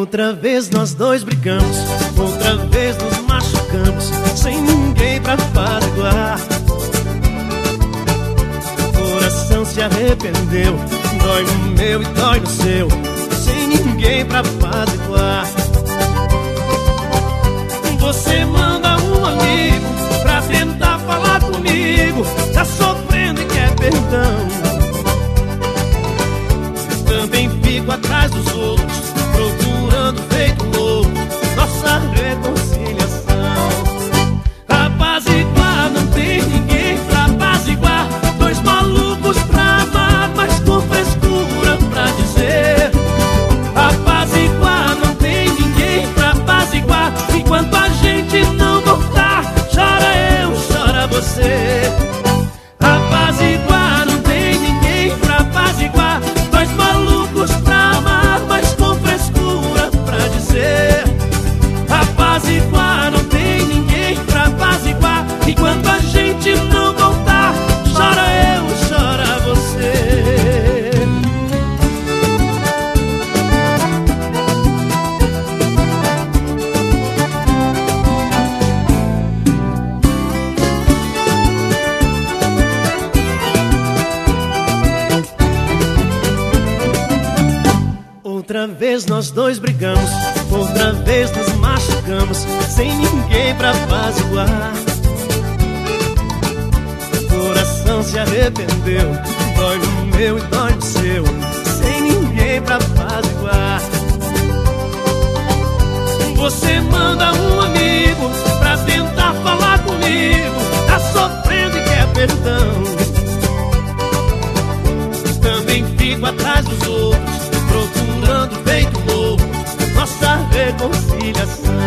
Outra vez nós dois brigamos, outra vez nos machucamos, sem ninguém pra apaziguar. Coração se arrependeu, dói no meu e dói no seu, sem ninguém pra apaziguar. Você manda um amigo pra tentar falar comigo, tá sofrendo Outra vez nós dois brigamos, outra vez nos machucamos, sem ninguém pra apaziguar. Coração se arrependeu, dói no meu e dói no seu, sem ninguém pra apaziguar. Você manda um amigo pra tentar falar comigo, tá sofrendo e quer perdão. Também fico atrás dos outros, Minas